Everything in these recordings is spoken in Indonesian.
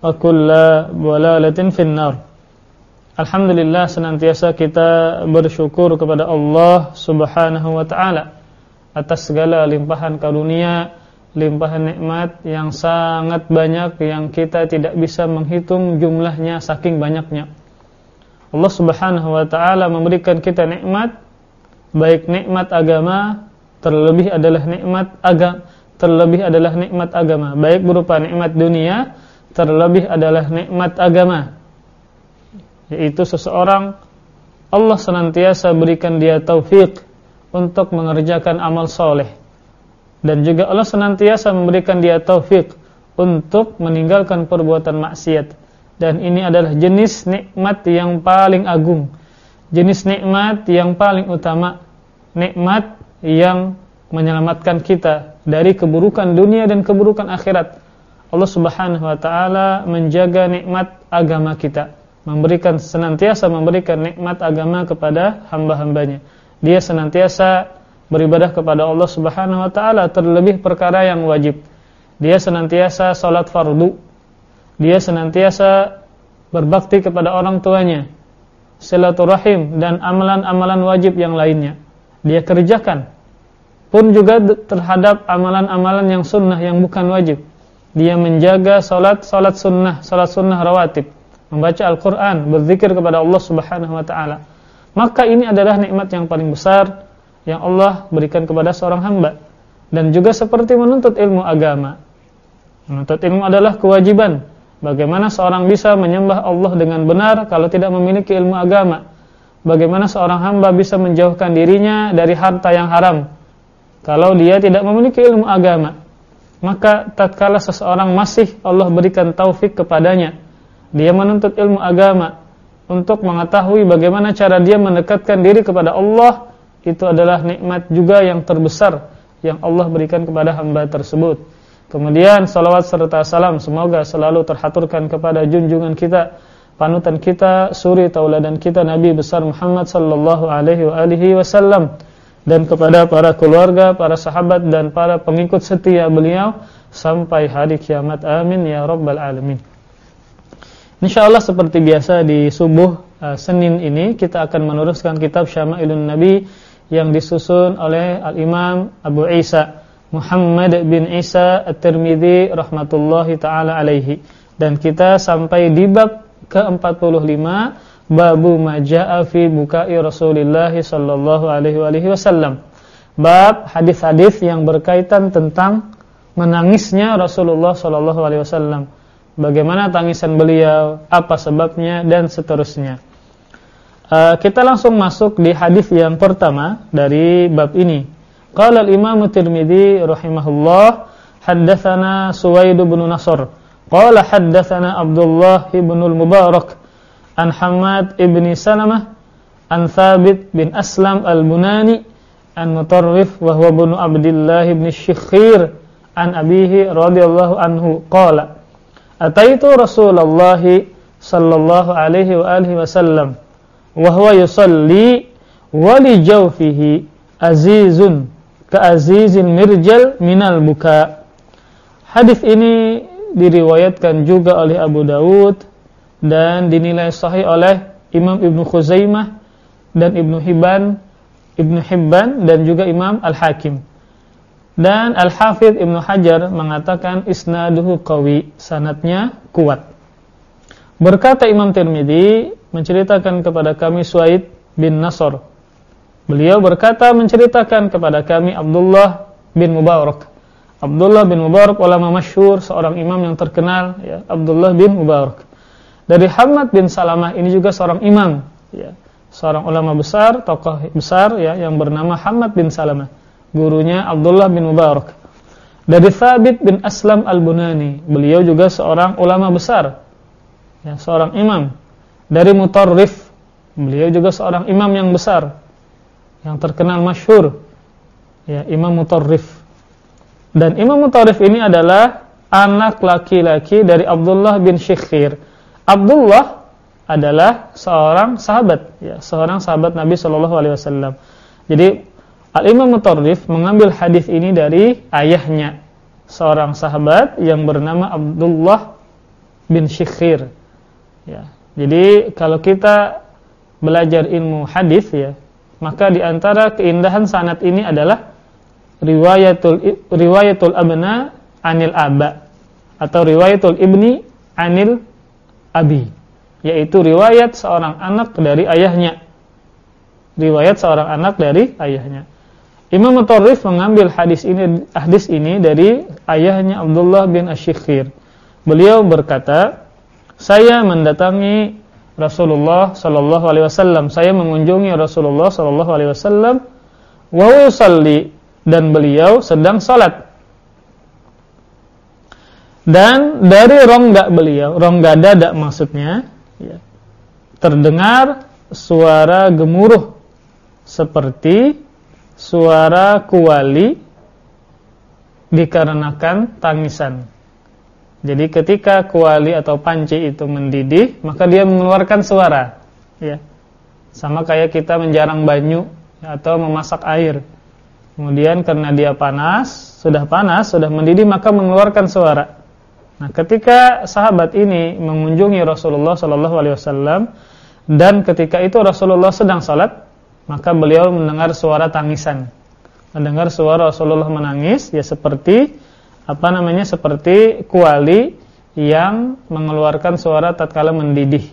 wa kulla walalatin finnar. Alhamdulillah senantiasa kita bersyukur kepada Allah subhanahu wa ta'ala atas segala limpahan karunia limpahan nikmat yang sangat banyak yang kita tidak bisa menghitung jumlahnya saking banyaknya. Allah subhanahu wa ta'ala memberikan kita nikmat baik nikmat agama terlebih adalah nikmat agama terlebih adalah nikmat agama. Baik berupa nikmat dunia terlebih adalah nikmat agama yaitu seseorang Allah senantiasa berikan dia taufik untuk mengerjakan amal soleh. Dan juga Allah senantiasa memberikan dia taufik untuk meninggalkan perbuatan maksiat. Dan ini adalah jenis nikmat yang paling agung jenis nikmat yang paling utama nikmat yang menyelamatkan kita dari keburukan dunia dan keburukan akhirat Allah Subhanahu wa taala menjaga nikmat agama kita, memberikan senantiasa memberikan nikmat agama kepada hamba-hambanya. Dia senantiasa beribadah kepada Allah Subhanahu wa taala terlebih perkara yang wajib. Dia senantiasa salat fardu. Dia senantiasa berbakti kepada orang tuanya. Silaturahim dan amalan-amalan wajib yang lainnya. Dia kerjakan. Pun juga terhadap amalan-amalan yang sunnah yang bukan wajib dia menjaga salat salat sunnah, salat sunnah rawatib, membaca Al-Qur'an, berzikir kepada Allah Subhanahu wa taala. Maka ini adalah nikmat yang paling besar yang Allah berikan kepada seorang hamba. Dan juga seperti menuntut ilmu agama. Menuntut ilmu adalah kewajiban. Bagaimana seorang bisa menyembah Allah dengan benar kalau tidak memiliki ilmu agama? Bagaimana seorang hamba bisa menjauhkan dirinya dari harta yang haram kalau dia tidak memiliki ilmu agama? Maka tatkala seseorang masih Allah berikan taufik kepadanya dia menuntut ilmu agama untuk mengetahui bagaimana cara dia mendekatkan diri kepada Allah itu adalah nikmat juga yang terbesar yang Allah berikan kepada hamba tersebut. Kemudian salawat serta salam semoga selalu terhaturkan kepada junjungan kita panutan kita suri tauladan kita Nabi besar Muhammad sallallahu alaihi wasallam dan kepada para keluarga, para sahabat dan para pengikut setia beliau sampai hari kiamat. Amin ya rabbal alamin. Insyaallah seperti biasa di subuh uh, Senin ini kita akan meneruskan kitab Syama'ilun Nabi yang disusun oleh Al-Imam Abu Isa Muhammad bin Isa At-Tirmidzi rahmatullahi taala alaihi dan kita sampai di bab ke-45 Babu maja'a fi bukai Rasulullah sallallahu alaihi wasallam. Bab hadis-hadis yang berkaitan tentang menangisnya Rasulullah sallallahu alaihi wasallam. Bagaimana tangisan beliau, apa sebabnya dan seterusnya. Uh, kita langsung masuk di hadis yang pertama dari bab ini. Qala al-Imam Tirmizi rahimahullah, haddatsana Suwaid bin Nasr. Qala haddatsana Abdullah bin al-Mubarak an Hamad ibn Salamah an Thabit bin Aslam al-Bunani an Mutarrif wa huwa ibn Abdullah ibn Syikhir an abihi radhiyallahu anhu qala ataitu Rasulullah sallallahu alaihi wa alihi wasallam wa huwa yusalli wa li jawfihi azizun ka azizil mirjal minal buka. Hadis ini diriwayatkan juga oleh Abu Dawud dan dinilai sahih oleh Imam Ibnu Khuzaimah dan Ibnu Hibban, Ibnu Hibban dan juga Imam Al-Hakim. Dan Al-Hafidh Ibnu Hajar mengatakan isnaduhu qawi, sanatnya kuat. Berkata Imam Tirmidzi menceritakan kepada kami Suaid bin Nasr. Beliau berkata menceritakan kepada kami Abdullah bin Mubarak. Abdullah bin Mubarak ulama masyhur, seorang imam yang terkenal ya, Abdullah bin Mubarak. Dari Hamad bin Salamah ini juga seorang imam, ya, seorang ulama besar, tokoh besar ya yang bernama Hamad bin Salamah. Gurunya Abdullah bin Mubarak. Dari Thabit bin Aslam al-Bunani, beliau juga seorang ulama besar, ya, seorang imam. Dari Mutarrif, beliau juga seorang imam yang besar, yang terkenal masyhur, ya, Imam Mutarrif. Dan Imam Mutarrif ini adalah anak laki-laki dari Abdullah bin Syikhir Abdullah adalah seorang sahabat, ya, seorang sahabat Nabi Shallallahu Alaihi Wasallam. Jadi Al Imam Mutarrif mengambil hadis ini dari ayahnya, seorang sahabat yang bernama Abdullah bin Syikhir. Ya. Jadi kalau kita belajar ilmu hadis ya, maka di antara keindahan sanad ini adalah riwayatul riwayatul abna anil aba atau riwayatul ibni anil abi, yaitu riwayat seorang anak dari ayahnya. Riwayat seorang anak dari ayahnya. Imam Mutarrif mengambil hadis ini hadis ini dari ayahnya Abdullah bin Asy-Syikhir. Beliau berkata, "Saya mendatangi Rasulullah sallallahu alaihi wasallam. Saya mengunjungi Rasulullah sallallahu alaihi wasallam wa dan beliau sedang salat." Dan dari rongga beliau, rongga dada maksudnya, ya, terdengar suara gemuruh seperti suara kuali dikarenakan tangisan. Jadi ketika kuali atau panci itu mendidih, maka dia mengeluarkan suara. Ya. Sama kayak kita menjarang banyu atau memasak air. Kemudian karena dia panas, sudah panas, sudah mendidih maka mengeluarkan suara. Nah, ketika sahabat ini mengunjungi Rasulullah sallallahu alaihi wasallam dan ketika itu Rasulullah sedang salat, maka beliau mendengar suara tangisan. Mendengar suara Rasulullah menangis ya seperti apa namanya? seperti kuali yang mengeluarkan suara tatkala mendidih.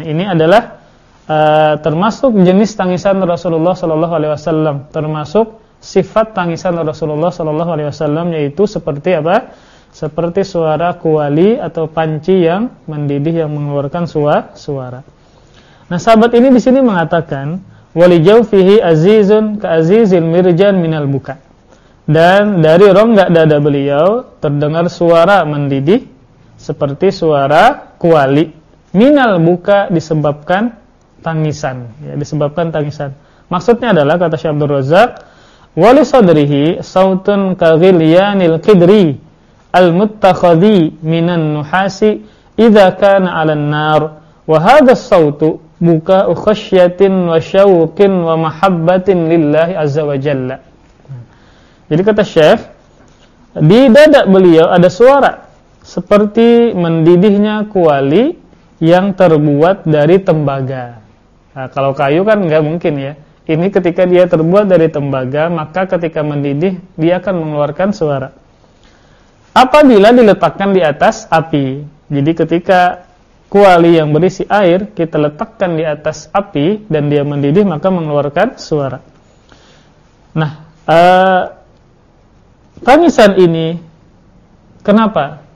Nah, ini adalah uh, termasuk jenis tangisan Rasulullah sallallahu alaihi wasallam, termasuk sifat tangisan Rasulullah sallallahu alaihi wasallam yaitu seperti apa? Seperti suara kuali atau panci yang mendidih yang mengeluarkan suara. Nah, sahabat ini di sini mengatakan walijawfihi azizun ka azizil mirjan minal buka. Dan dari rongga dada beliau terdengar suara mendidih seperti suara kuali. Minal buka disebabkan tangisan, ya, disebabkan tangisan. Maksudnya adalah kata Syekh Abdul Razak, wali sadrihi sautun ka ghilyanil qidri al-muttakhadhi minan nuhasi idza kana 'alan nar wa hadha as-sautu buka khasyatin wa syauqin. Jadi kata Syekh, di dada beliau ada suara seperti mendidihnya kuali yang terbuat dari tembaga. Nah, kalau kayu kan nggak mungkin ya. Ini ketika dia terbuat dari tembaga, maka ketika mendidih dia akan mengeluarkan suara. Apabila diletakkan di atas api. Jadi ketika kuali yang berisi air kita letakkan di atas api dan dia mendidih maka mengeluarkan suara. Nah, uh, tangisan ini kenapa?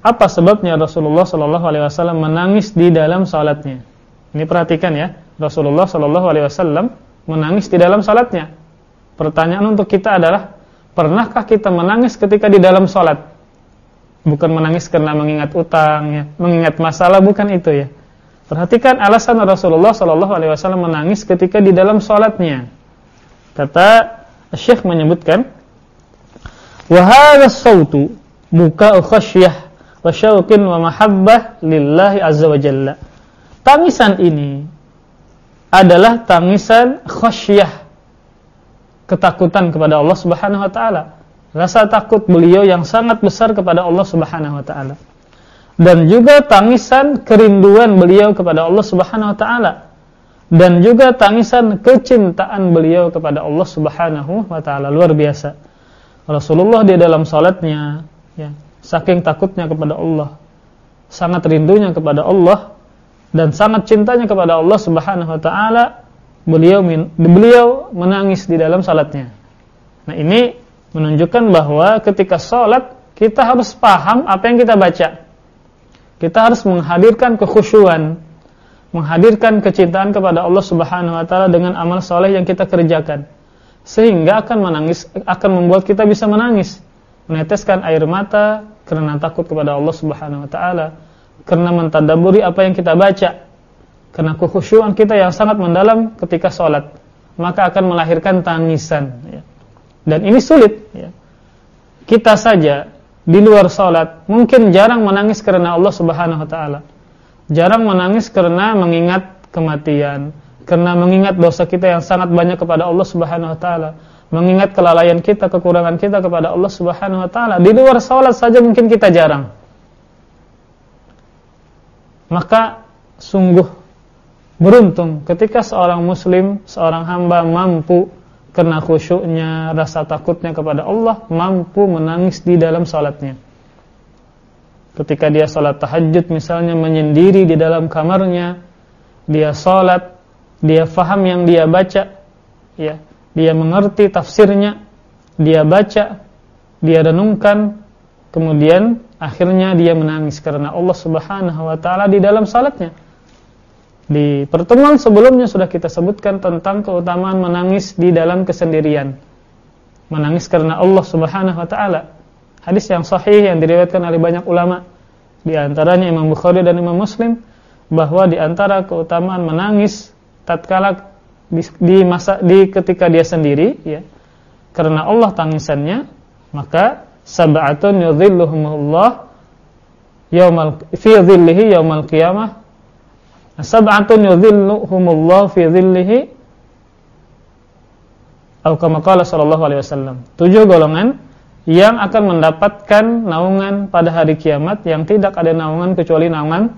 Apa sebabnya Rasulullah Shallallahu Alaihi Wasallam menangis di dalam salatnya? Ini perhatikan ya, Rasulullah Shallallahu Alaihi Wasallam menangis di dalam salatnya. Pertanyaan untuk kita adalah, pernahkah kita menangis ketika di dalam salat? bukan menangis karena mengingat utang ya, mengingat masalah bukan itu ya. Perhatikan alasan Rasulullah Shallallahu alaihi wasallam menangis ketika di dalam salatnya. Kata Syekh menyebutkan wa hadha sautu buka khasyah wa syauqin wa mahabbah lillahi azza wa jalla. Tangisan ini adalah tangisan khasyah ketakutan kepada Allah Subhanahu wa taala rasa takut beliau yang sangat besar kepada Allah Subhanahu wa taala. Dan juga tangisan kerinduan beliau kepada Allah Subhanahu wa taala. Dan juga tangisan kecintaan beliau kepada Allah Subhanahu wa taala luar biasa. Rasulullah di dalam salatnya ya, saking takutnya kepada Allah, sangat rindunya kepada Allah dan sangat cintanya kepada Allah Subhanahu wa taala, beliau beliau menangis di dalam salatnya. Nah, ini menunjukkan bahwa ketika sholat kita harus paham apa yang kita baca. Kita harus menghadirkan kekhusyuan, menghadirkan kecintaan kepada Allah Subhanahu wa taala dengan amal soleh yang kita kerjakan. Sehingga akan menangis akan membuat kita bisa menangis, meneteskan air mata karena takut kepada Allah Subhanahu wa taala, karena mentadaburi apa yang kita baca. Karena kekhusyuan kita yang sangat mendalam ketika sholat, maka akan melahirkan tangisan ya. Dan ini sulit. Ya. Kita saja di luar sholat mungkin jarang menangis karena Allah Subhanahu Wa Taala. Jarang menangis karena mengingat kematian, karena mengingat dosa kita yang sangat banyak kepada Allah Subhanahu Wa Taala, mengingat kelalaian kita, kekurangan kita kepada Allah Subhanahu Wa Taala. Di luar sholat saja mungkin kita jarang. maka sungguh beruntung ketika seorang muslim, seorang hamba mampu karena khusyuknya, rasa takutnya kepada Allah, mampu menangis di dalam salatnya. Ketika dia salat tahajud misalnya menyendiri di dalam kamarnya, dia salat, dia faham yang dia baca, ya, dia mengerti tafsirnya, dia baca, dia renungkan, kemudian akhirnya dia menangis karena Allah Subhanahu wa taala di dalam salatnya. Di pertemuan sebelumnya sudah kita sebutkan tentang keutamaan menangis di dalam kesendirian. Menangis karena Allah Subhanahu wa taala. Hadis yang sahih yang diriwayatkan oleh banyak ulama, di antaranya Imam Bukhari dan Imam Muslim, bahwa di antara keutamaan menangis tatkala di, di masa di ketika dia sendiri ya. Karena Allah tangisannya, maka sab'atun yudhilluhumullah yaumal fi dhillihi yaumal qiyamah Sab'atun yudhilluhumullah fi dhillihi atau kama qala sallallahu alaihi wasallam. Tujuh golongan yang akan mendapatkan naungan pada hari kiamat yang tidak ada naungan kecuali naungan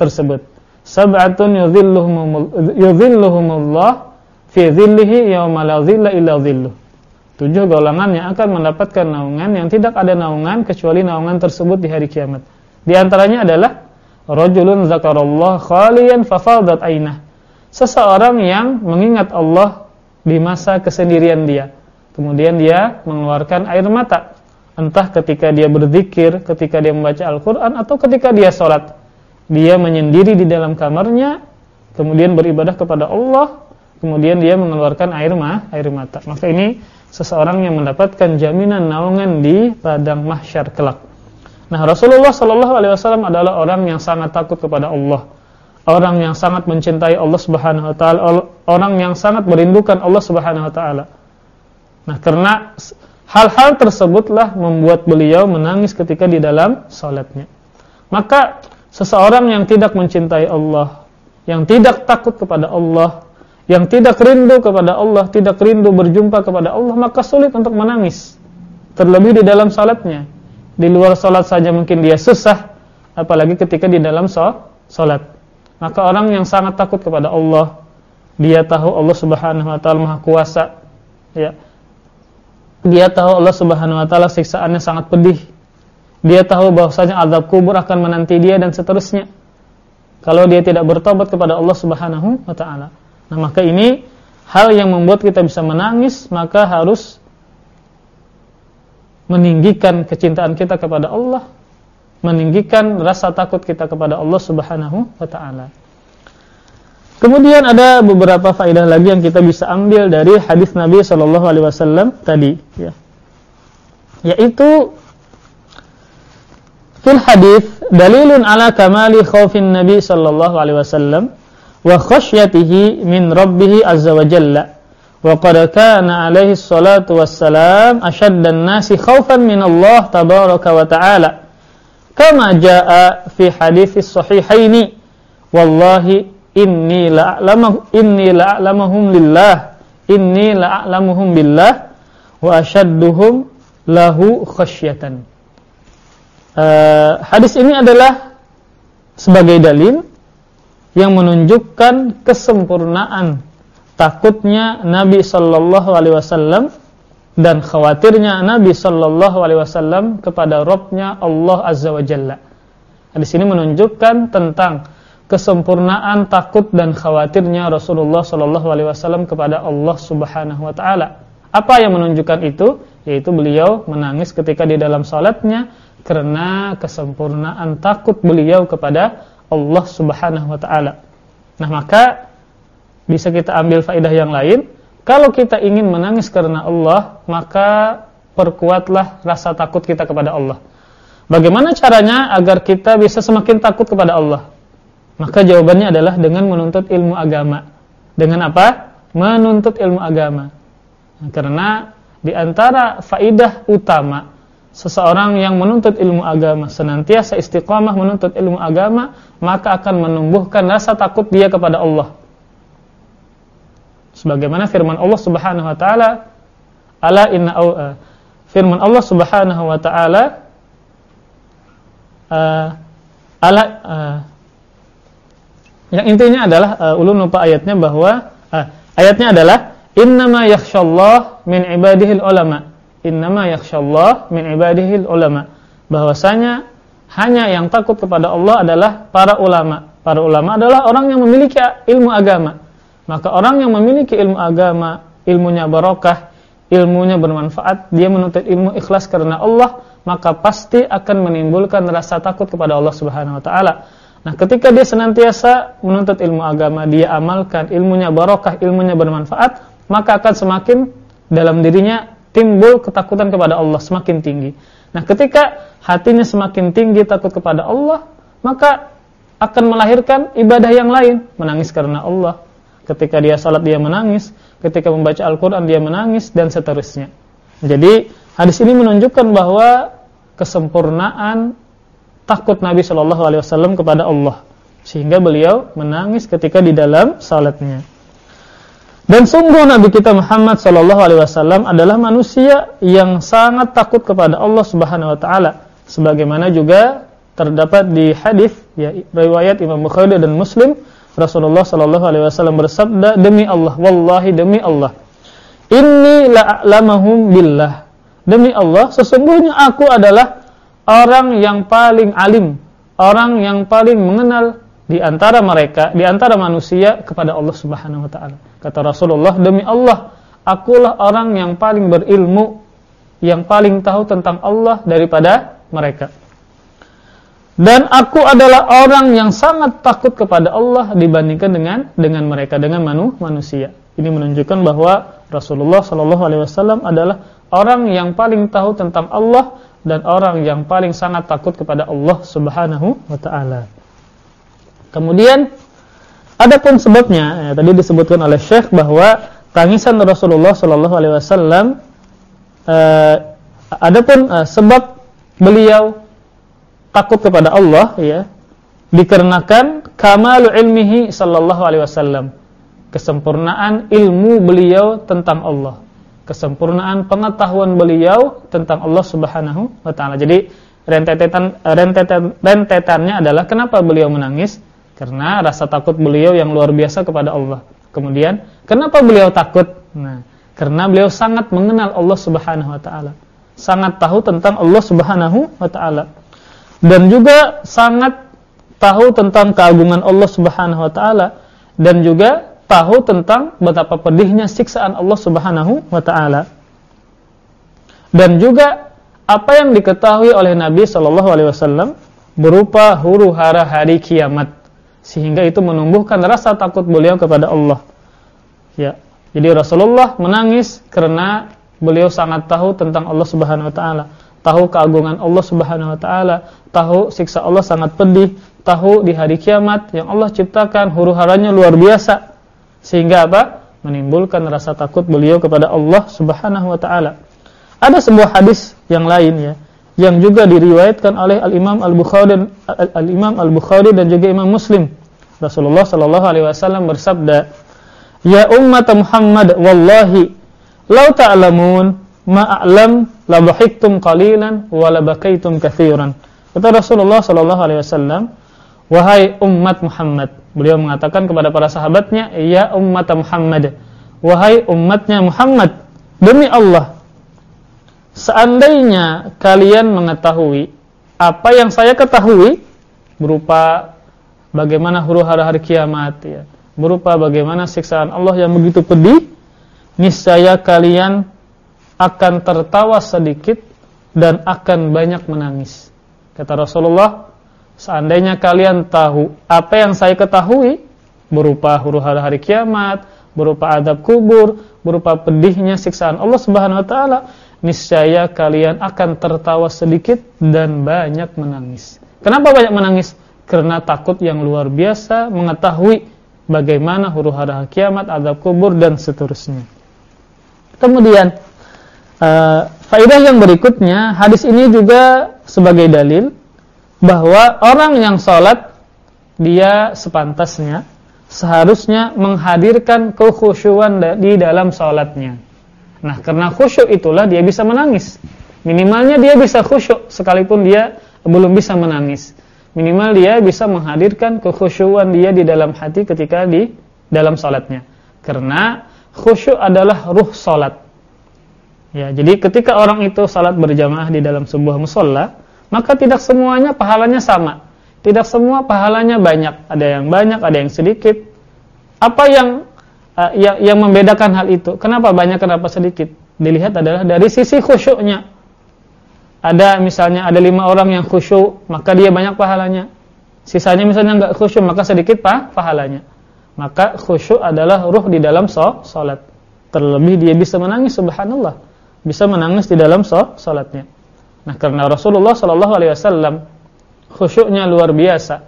tersebut. Sab'atun yudhilluhumullah fi dhillihi yauma la dhilla illa dhilluh. Tujuh golongan yang akan mendapatkan naungan yang tidak ada naungan kecuali naungan tersebut di hari kiamat. Di antaranya adalah Rajulun zakarallah khalian fafadat ainah. Seseorang yang mengingat Allah di masa kesendirian dia. Kemudian dia mengeluarkan air mata. Entah ketika dia berzikir, ketika dia membaca Al-Quran, atau ketika dia sholat. Dia menyendiri di dalam kamarnya, kemudian beribadah kepada Allah, kemudian dia mengeluarkan air mah, air mata. Maka ini seseorang yang mendapatkan jaminan naungan di padang mahsyar kelak. Nah, Rasulullah Shallallahu alaihi wasallam adalah orang yang sangat takut kepada Allah. Orang yang sangat mencintai Allah Subhanahu wa taala, orang yang sangat merindukan Allah Subhanahu wa taala. Nah, karena hal-hal tersebutlah membuat beliau menangis ketika di dalam salatnya. Maka seseorang yang tidak mencintai Allah, yang tidak takut kepada Allah, yang tidak rindu kepada Allah, tidak rindu berjumpa kepada Allah, maka sulit untuk menangis. Terlebih di dalam salatnya. Di luar sholat saja mungkin dia susah, apalagi ketika di dalam sholat. Maka orang yang sangat takut kepada Allah, dia tahu Allah Subhanahu wa taala Maha Kuasa, ya. Dia tahu Allah Subhanahu wa taala siksaannya sangat pedih. Dia tahu bahwasanya azab kubur akan menanti dia dan seterusnya. Kalau dia tidak bertobat kepada Allah Subhanahu wa taala. Nah, maka ini hal yang membuat kita bisa menangis, maka harus meninggikan kecintaan kita kepada Allah, meninggikan rasa takut kita kepada Allah Subhanahu wa taala. Kemudian ada beberapa faedah lagi yang kita bisa ambil dari hadis Nabi sallallahu alaihi wasallam tadi ya. Yaitu fil hadis dalilun ala kamali khaufin Nabi sallallahu alaihi wasallam wa khasyatihi min rabbih azza wa jalla wa qad kana alaihi salatu wassalam ashaddan nasi khaufan min Allah tabaraka wa ta'ala. Kama jaa fi hadits sahihaini wallahi inni la'lamu inni la'lamuhum lillah inni la'lamuhum billah wa ashadduhum lahu khasyatan. Uh, hadis ini adalah sebagai dalil yang menunjukkan kesempurnaan takutnya Nabi sallallahu alaihi wasallam dan khawatirnya Nabi sallallahu alaihi wasallam kepada Rabbnya Allah Azza wa Jalla. Di sini menunjukkan tentang kesempurnaan takut dan khawatirnya Rasulullah sallallahu alaihi wasallam kepada Allah Subhanahu wa taala. Apa yang menunjukkan itu? Yaitu beliau menangis ketika di dalam salatnya karena kesempurnaan takut beliau kepada Allah Subhanahu wa taala. Nah, maka bisa kita ambil faedah yang lain. Kalau kita ingin menangis karena Allah, maka perkuatlah rasa takut kita kepada Allah. Bagaimana caranya agar kita bisa semakin takut kepada Allah? Maka jawabannya adalah dengan menuntut ilmu agama. Dengan apa? Menuntut ilmu agama. Karena di antara faidah utama seseorang yang menuntut ilmu agama senantiasa istiqamah menuntut ilmu agama, maka akan menumbuhkan rasa takut dia kepada Allah sebagaimana firman Allah Subhanahu wa taala ala inna uh, firman Allah Subhanahu wa taala uh, ala uh, Yang intinya adalah uh, ulun lupa ayatnya bahwa uh, ayatnya adalah innama yakhsyallah min ibadihil ulama. Innama yakhsyallah min ibadihil ulama. Bahwasanya hanya yang takut kepada Allah adalah para ulama. Para ulama adalah orang yang memiliki ilmu agama. Maka orang yang memiliki ilmu agama, ilmunya barokah, ilmunya bermanfaat, dia menuntut ilmu ikhlas karena Allah, maka pasti akan menimbulkan rasa takut kepada Allah Subhanahu wa taala. Nah, ketika dia senantiasa menuntut ilmu agama, dia amalkan, ilmunya barokah, ilmunya bermanfaat, maka akan semakin dalam dirinya timbul ketakutan kepada Allah semakin tinggi. Nah, ketika hatinya semakin tinggi takut kepada Allah, maka akan melahirkan ibadah yang lain, menangis karena Allah. Ketika dia salat dia menangis, ketika membaca Al-Qur'an dia menangis dan seterusnya. Jadi, hadis ini menunjukkan bahwa kesempurnaan takut Nabi Shallallahu Alaihi Wasallam kepada Allah sehingga beliau menangis ketika di dalam salatnya. Dan sungguh Nabi kita Muhammad Shallallahu Alaihi Wasallam adalah manusia yang sangat takut kepada Allah Subhanahu Wa Taala, sebagaimana juga terdapat di hadis ya riwayat Imam Bukhari dan Muslim Rasulullah Shallallahu Alaihi Wasallam bersabda demi Allah, wallahi demi Allah, inni la'lamahum billah. Demi Allah, sesungguhnya aku adalah orang yang paling alim, orang yang paling mengenal di antara mereka, di antara manusia kepada Allah Subhanahu wa taala. Kata Rasulullah, demi Allah, akulah orang yang paling berilmu, yang paling tahu tentang Allah daripada mereka. Dan aku adalah orang yang sangat takut kepada Allah dibandingkan dengan dengan mereka, dengan manu, manusia. Ini menunjukkan bahwa Rasulullah Shallallahu alaihi wasallam adalah orang yang paling tahu tentang Allah dan orang yang paling sangat takut kepada Allah Subhanahu wa taala. Kemudian adapun sebabnya ya, tadi disebutkan oleh Syekh bahwa tangisan Rasulullah sallallahu alaihi wasallam eh, adapun eh, sebab beliau takut kepada Allah ya dikarenakan kamalu ilmihi sallallahu alaihi wasallam kesempurnaan ilmu beliau tentang Allah kesempurnaan pengetahuan beliau tentang Allah Subhanahu wa taala. Jadi rentetan rentetan rentetannya adalah kenapa beliau menangis? Karena rasa takut beliau yang luar biasa kepada Allah. Kemudian, kenapa beliau takut? Nah, karena beliau sangat mengenal Allah Subhanahu wa taala. Sangat tahu tentang Allah Subhanahu wa taala. Dan juga sangat tahu tentang keagungan Allah Subhanahu wa taala dan juga tahu tentang betapa pedihnya siksaan Allah Subhanahu wa taala. Dan juga apa yang diketahui oleh Nabi Shallallahu alaihi wasallam berupa huru-hara hari kiamat sehingga itu menumbuhkan rasa takut beliau kepada Allah. Ya. Jadi Rasulullah menangis karena beliau sangat tahu tentang Allah Subhanahu wa taala, tahu keagungan Allah Subhanahu wa taala, tahu siksa Allah sangat pedih, tahu di hari kiamat yang Allah ciptakan huru-haranya luar biasa sehingga apa? Menimbulkan rasa takut beliau kepada Allah Subhanahu wa taala. Ada sebuah hadis yang lain ya, yang juga diriwayatkan oleh Al-Imam Al-Bukhari dan Al-Imam Al-Bukhari dan juga Imam Muslim. Rasulullah sallallahu alaihi wasallam bersabda, "Ya ummat Muhammad, wallahi law ta'lamun a'lam la dhahiktum qalilan wa la bakaitum katsiran." Kata Rasulullah sallallahu alaihi wasallam, "Wahai umat Muhammad, Beliau mengatakan kepada para sahabatnya, "Ya ummat Muhammad, wahai umatnya Muhammad, demi Allah, seandainya kalian mengetahui apa yang saya ketahui berupa bagaimana huru-hara hari kiamat ya, berupa bagaimana siksaan Allah yang begitu pedih, niscaya kalian akan tertawa sedikit dan akan banyak menangis." Kata Rasulullah, Seandainya kalian tahu apa yang saya ketahui berupa huru-hara hari kiamat, berupa adab kubur, berupa pedihnya siksaan Allah Subhanahu wa taala, niscaya kalian akan tertawa sedikit dan banyak menangis. Kenapa banyak menangis? Karena takut yang luar biasa mengetahui bagaimana huru-hara kiamat, adab kubur dan seterusnya. Kemudian uh, faedah yang berikutnya, hadis ini juga sebagai dalil bahwa orang yang sholat dia sepantasnya seharusnya menghadirkan kekhusyuan di dalam sholatnya. Nah, karena khusyuk itulah dia bisa menangis. Minimalnya dia bisa khusyuk sekalipun dia belum bisa menangis. Minimal dia bisa menghadirkan kekhusyuan dia di dalam hati ketika di dalam salatnya. Karena khusyuk adalah ruh salat. Ya, jadi ketika orang itu salat berjamaah di dalam sebuah musola, maka tidak semuanya pahalanya sama. Tidak semua pahalanya banyak. Ada yang banyak, ada yang sedikit. Apa yang uh, yang, yang membedakan hal itu? Kenapa banyak, kenapa sedikit? Dilihat adalah dari sisi khusyuknya ada misalnya ada lima orang yang khusyuk, maka dia banyak pahalanya. Sisanya misalnya enggak khusyuk, maka sedikit pa pahalanya. Maka khusyuk adalah ruh di dalam salat. Terlebih dia bisa menangis subhanallah. Bisa menangis di dalam salatnya. Nah, karena Rasulullah sallallahu alaihi wasallam khusyuknya luar biasa.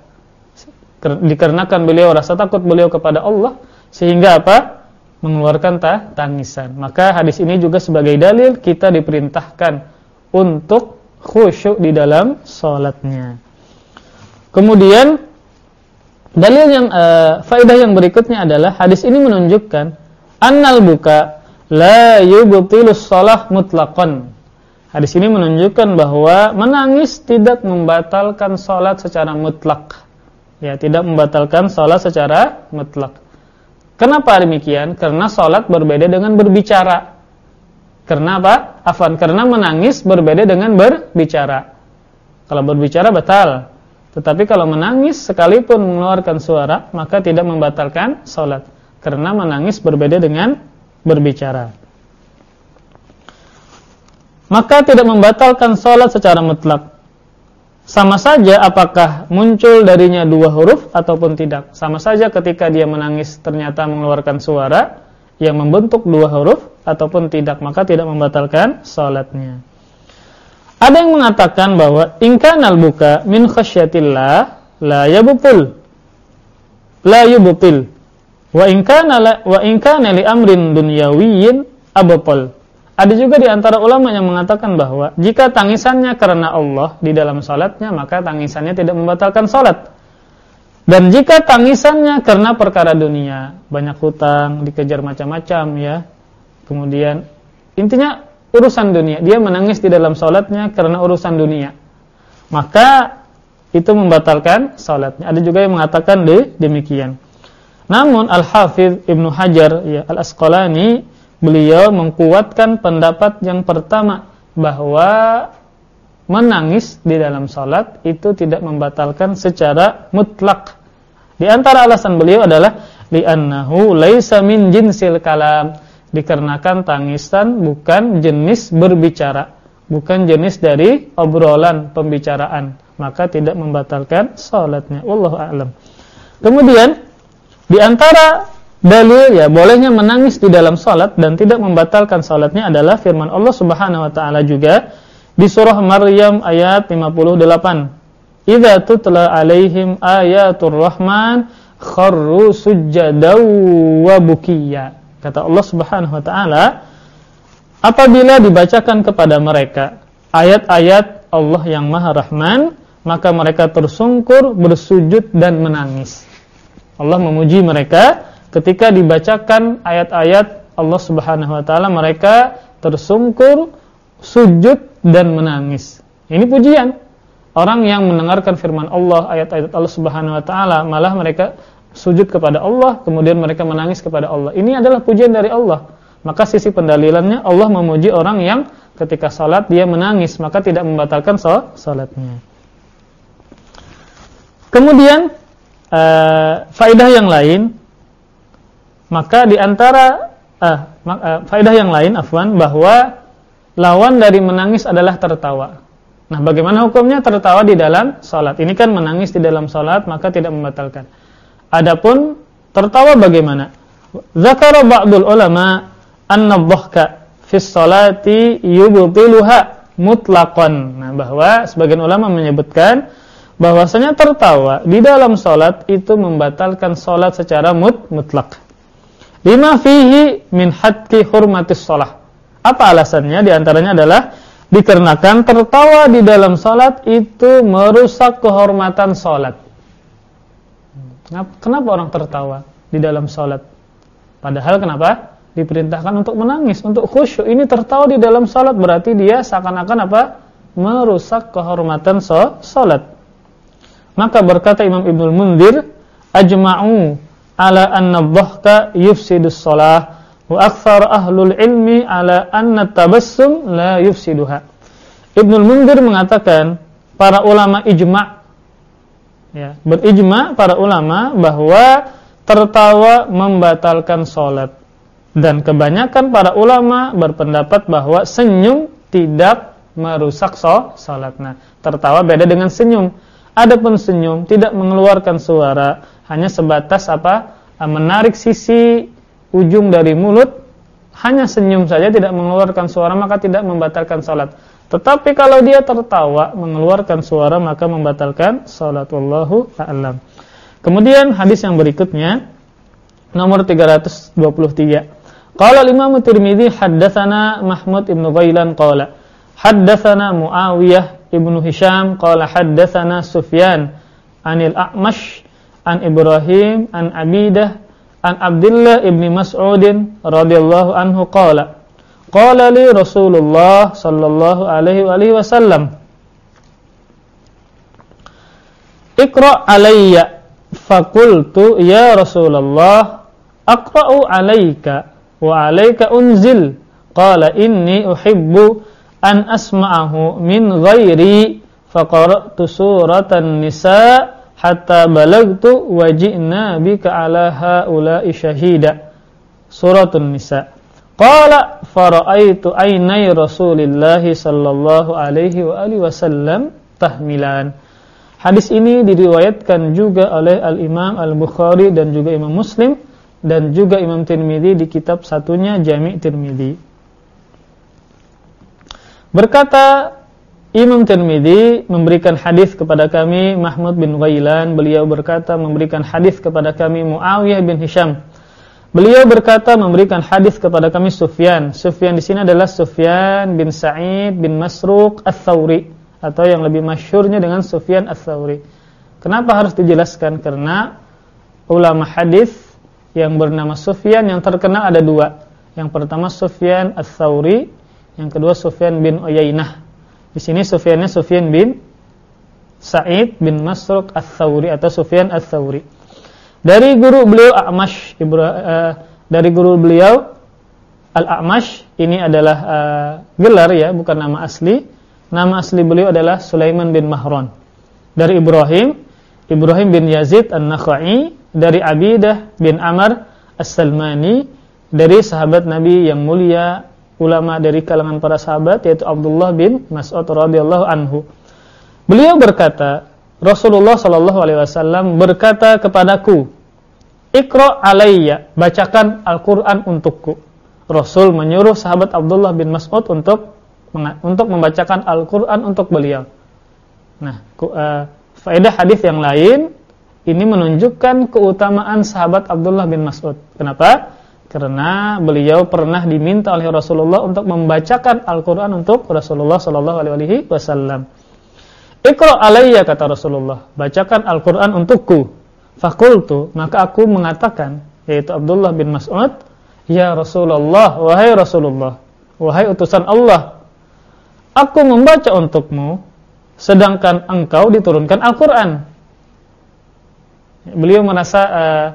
Dikarenakan beliau rasa takut beliau kepada Allah sehingga apa? mengeluarkan ta tangisan. Maka hadis ini juga sebagai dalil kita diperintahkan untuk khusyuk di dalam sholatnya. Kemudian dalil yang uh, faedah yang berikutnya adalah hadis ini menunjukkan annal buka la yubtilus shalah mutlaqan. Hadis ini menunjukkan bahwa menangis tidak membatalkan sholat secara mutlak. Ya, tidak membatalkan sholat secara mutlak. Kenapa demikian? Karena sholat berbeda dengan berbicara. Karena apa? Afan, karena menangis berbeda dengan berbicara. Kalau berbicara batal. Tetapi kalau menangis sekalipun mengeluarkan suara, maka tidak membatalkan sholat. Karena menangis berbeda dengan berbicara. Maka tidak membatalkan sholat secara mutlak. Sama saja apakah muncul darinya dua huruf ataupun tidak. Sama saja ketika dia menangis ternyata mengeluarkan suara yang membentuk dua huruf ataupun tidak maka tidak membatalkan salatnya. Ada yang mengatakan bahwa ingkanal buka min khasyatillah la yabtul. La yubtil. Wa ingkana wa ingkana li amrin dunyawiyyin abtal. Ada juga di antara ulama yang mengatakan bahwa jika tangisannya karena Allah di dalam salatnya maka tangisannya tidak membatalkan salat. Dan jika tangisannya karena perkara dunia, banyak hutang, dikejar macam-macam ya, Kemudian intinya urusan dunia. Dia menangis di dalam sholatnya karena urusan dunia. Maka itu membatalkan sholatnya. Ada juga yang mengatakan de, demikian. Namun Al-Hafidh Ibnu Hajar ya, Al-Asqalani beliau mengkuatkan pendapat yang pertama bahwa menangis di dalam sholat itu tidak membatalkan secara mutlak. Di antara alasan beliau adalah li'annahu laisa min jinsil kalam dikarenakan tangisan bukan jenis berbicara, bukan jenis dari obrolan pembicaraan, maka tidak membatalkan salatnya. Wallahu a'lam. Kemudian di antara dalil ya bolehnya menangis di dalam salat dan tidak membatalkan salatnya adalah firman Allah Subhanahu wa taala juga di surah Maryam ayat 58. Idza tutla alaihim ayatul rahman kharru sujjadaw wa bukiya. Kata Allah Subhanahu wa taala, apabila dibacakan kepada mereka ayat-ayat Allah yang Maha Rahman, maka mereka tersungkur, bersujud dan menangis. Allah memuji mereka ketika dibacakan ayat-ayat Allah Subhanahu wa taala, mereka tersungkur, sujud dan menangis. Ini pujian. Orang yang mendengarkan firman Allah, ayat-ayat Allah Subhanahu wa taala, malah mereka sujud kepada Allah, kemudian mereka menangis kepada Allah. Ini adalah pujian dari Allah. Maka sisi pendalilannya Allah memuji orang yang ketika salat dia menangis, maka tidak membatalkan salatnya. Kemudian uh, faedah yang lain, maka di antara uh, uh, faedah yang lain, afwan, bahwa lawan dari menangis adalah tertawa. Nah, bagaimana hukumnya tertawa di dalam salat? Ini kan menangis di dalam salat, maka tidak membatalkan. Adapun tertawa bagaimana? Zakara ba'dul ulama anna dhahka fi sholati yubtiluha mutlaqan. Nah, bahwa sebagian ulama menyebutkan bahwasanya tertawa di dalam salat itu membatalkan salat secara mut mutlak. Lima fihi min hadki hurmatis shalah. Apa alasannya? Di antaranya adalah dikarenakan tertawa di dalam salat itu merusak kehormatan salat. Kenapa orang tertawa di dalam sholat? Padahal kenapa? Diperintahkan untuk menangis, untuk khusyuk. Ini tertawa di dalam sholat berarti dia seakan-akan apa? Merusak kehormatan sholat. Maka berkata Imam Ibnu Mundir, ajma'u ala anna dhahka yufsidus shalah wa akthar ahlul ilmi ala anna tabassum la yufsiduha. Ibnu Mundir mengatakan para ulama ijma' ya, berijma para ulama bahwa tertawa membatalkan salat. Dan kebanyakan para ulama berpendapat bahwa senyum tidak merusak salat. Nah, tertawa beda dengan senyum. Adapun senyum tidak mengeluarkan suara, hanya sebatas apa? menarik sisi ujung dari mulut, hanya senyum saja tidak mengeluarkan suara maka tidak membatalkan salat. Tetapi kalau dia tertawa mengeluarkan suara maka membatalkan salat wallahu a'lam. Kemudian hadis yang berikutnya nomor 323. Qala Imam Tirmizi haddatsana Mahmud ibn Ghailan qala haddatsana Muawiyah Ibnu Hisham qala haddatsana Sufyan anil A'mash an Ibrahim an Abidah an Abdullah ibni Mas'udin radhiyallahu anhu qala qala li Rasulullah sallallahu alaihi wa alihi wasallam Iqra alayya faqultu ya Rasulullah aqra'u alayka wa alayka unzil qala inni uhibbu an asma'ahu min ghairi faqara'tu suratan nisa hatta balagtu wajina bika ala haula'i syahida suratun nisa. Qala fara'aitu aynai rasulillahi sallallahu alaihi wa alihi wasallam tahmilan. Hadis ini diriwayatkan juga oleh al-Imam Al-Bukhari dan juga Imam Muslim dan juga Imam Tirmidzi di kitab satunya Jami' Tirmidzi Berkata Imam Tirmidzi memberikan hadis kepada kami Mahmud bin Ghailan, beliau berkata memberikan hadis kepada kami Muawiyah bin Hisham. Beliau berkata memberikan hadis kepada kami Sufyan. Sufyan di sini adalah Sufyan bin Sa'id bin Masruq Ats-Tsauri atau yang lebih masyhurnya dengan Sufyan Ats-Tsauri. Kenapa harus dijelaskan? Karena ulama hadis yang bernama Sufyan yang terkenal ada dua. Yang pertama Sufyan Ats-Tsauri yang kedua Sufyan bin Uyainah. Di sini Sufyannya Sufyan bin Sa'id bin Masruq Ats-Tsauri atau Sufyan Ats-Tsauri. Dari guru beliau A'mash uh, dari guru beliau Al-A'mash ini adalah uh, gelar ya, bukan nama asli. Nama asli beliau adalah Sulaiman bin Mahron. Dari Ibrahim, Ibrahim bin Yazid An-Nakhai, dari Abidah bin Amr As-Salmani, dari sahabat Nabi yang mulia ulama dari kalangan para sahabat yaitu Abdullah bin Mas'ud radhiyallahu anhu. Beliau berkata, Rasulullah sallallahu alaihi wasallam berkata kepadaku, "Iqra alayya, bacakan Al-Qur'an untukku." Rasul menyuruh sahabat Abdullah bin Mas'ud untuk untuk membacakan Al-Qur'an untuk beliau. Nah, uh, faedah hadis yang lain ini menunjukkan keutamaan sahabat Abdullah bin Mas'ud. Kenapa? Karena beliau pernah diminta oleh Rasulullah untuk membacakan Al-Qur'an untuk Rasulullah sallallahu alaihi wasallam. Iqra alayya kata Rasulullah, bacakan Al-Qur'an untukku. Fakultu, maka aku mengatakan yaitu Abdullah bin Mas'ud, "Ya Rasulullah, wahai Rasulullah, wahai utusan Allah, aku membaca untukmu sedangkan engkau diturunkan Al-Qur'an." Beliau merasa uh,